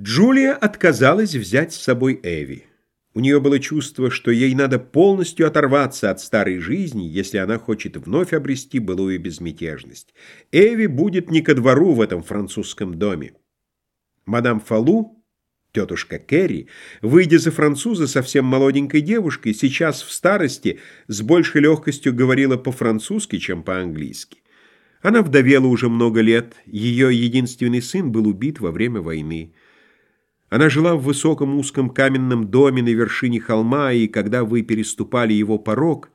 Джулия отказалась взять с собой Эви. У нее было чувство, что ей надо полностью оторваться от старой жизни, если она хочет вновь обрести былую безмятежность. Эви будет не ко двору в этом французском доме. Мадам Фалу, тетушка Керри, выйдя за француза совсем молоденькой девушкой, сейчас в старости с большей легкостью говорила по-французски, чем по-английски. Она вдовела уже много лет, ее единственный сын был убит во время войны. Она жила в высоком узком каменном доме на вершине холма, и когда вы переступали его порог,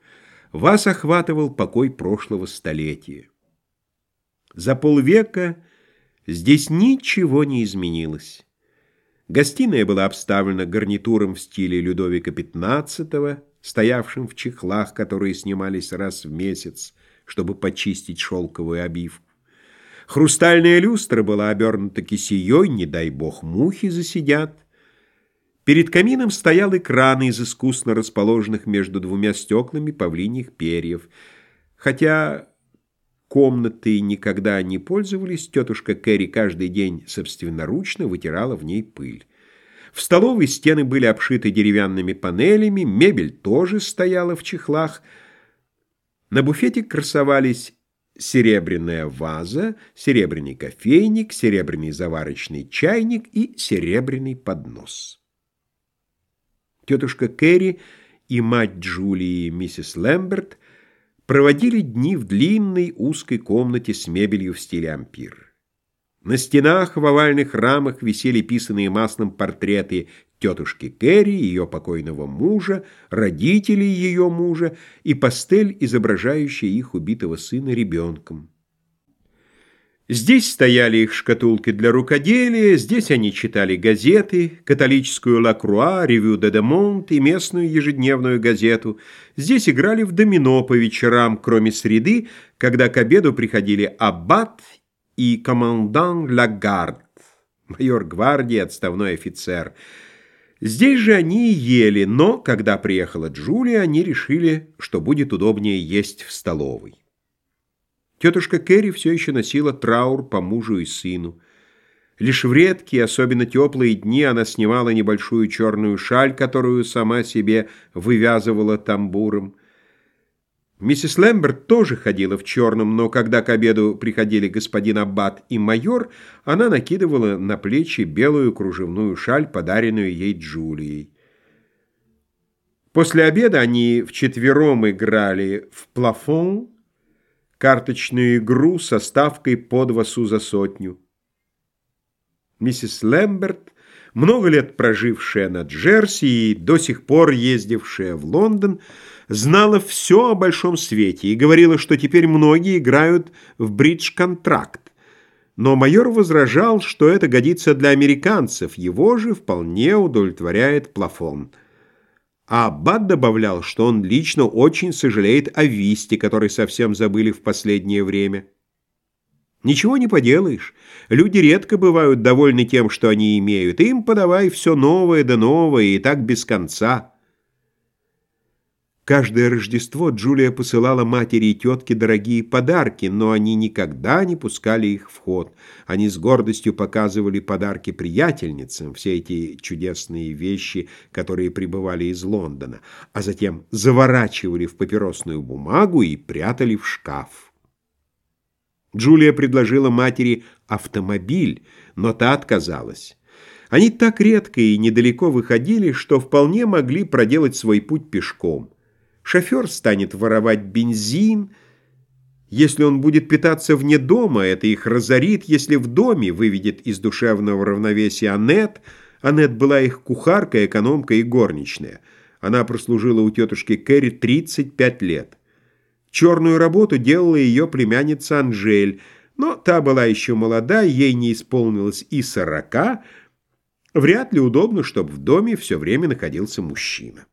вас охватывал покой прошлого столетия. За полвека здесь ничего не изменилось. Гостиная была обставлена гарнитуром в стиле Людовика XV, стоявшим в чехлах, которые снимались раз в месяц, чтобы почистить шелковую обивку. Хрустальная люстра была обернута кисеей, не дай бог мухи засидят. Перед камином стоял экран из искусно расположенных между двумя стеклами павлиньих перьев. Хотя комнатой никогда не пользовались, тетушка Кэрри каждый день собственноручно вытирала в ней пыль. В столовой стены были обшиты деревянными панелями, мебель тоже стояла в чехлах. На буфете красовались серебряная ваза, серебряный кофейник, серебряный заварочный чайник и серебряный поднос. Тетушка Кэрри и мать Джулии, миссис Лэмберт, проводили дни в длинной узкой комнате с мебелью в стиле ампир. На стенах в овальных рамах висели писанные маслом портреты тетушки Кэрри, ее покойного мужа, родителей ее мужа и пастель, изображающая их убитого сына ребенком. Здесь стояли их шкатулки для рукоделия, здесь они читали газеты, католическую «Ла Круа», «Ревю де Демонт» и местную ежедневную газету. Здесь играли в домино по вечерам, кроме среды, когда к обеду приходили аббат и командан Лагард, майор гвардии, отставной офицер. Здесь же они и ели, но, когда приехала Джулия, они решили, что будет удобнее есть в столовой. Тетушка Кэрри все еще носила траур по мужу и сыну. Лишь в редкие, особенно теплые дни она снимала небольшую черную шаль, которую сама себе вывязывала тамбуром. Миссис Лэмберт тоже ходила в черном, но когда к обеду приходили господин Аббат и майор, она накидывала на плечи белую кружевную шаль, подаренную ей Джулией. После обеда они вчетвером играли в плафон, карточную игру со ставкой по два су за сотню. Миссис Лэмберт, много лет прожившая на Джерси и до сих пор ездившая в Лондон, знала все о большом свете и говорила, что теперь многие играют в бридж-контракт. Но майор возражал, что это годится для американцев, его же вполне удовлетворяет плафон. А Аббат добавлял, что он лично очень сожалеет о Висте, который совсем забыли в последнее время. Ничего не поделаешь. Люди редко бывают довольны тем, что они имеют. Им подавай все новое да новое, и так без конца. Каждое Рождество Джулия посылала матери и тетке дорогие подарки, но они никогда не пускали их в ход. Они с гордостью показывали подарки приятельницам, все эти чудесные вещи, которые прибывали из Лондона, а затем заворачивали в папиросную бумагу и прятали в шкаф. Джулия предложила матери автомобиль, но та отказалась. Они так редко и недалеко выходили, что вполне могли проделать свой путь пешком. Шофер станет воровать бензин. Если он будет питаться вне дома, это их разорит. Если в доме, выведет из душевного равновесия Аннет. Аннет была их кухарка, экономка и горничная. Она прослужила у тетушки Кэрри 35 лет. Черную работу делала ее племянница Анжель, но та была еще молода, ей не исполнилось и сорока. Вряд ли удобно, чтобы в доме все время находился мужчина.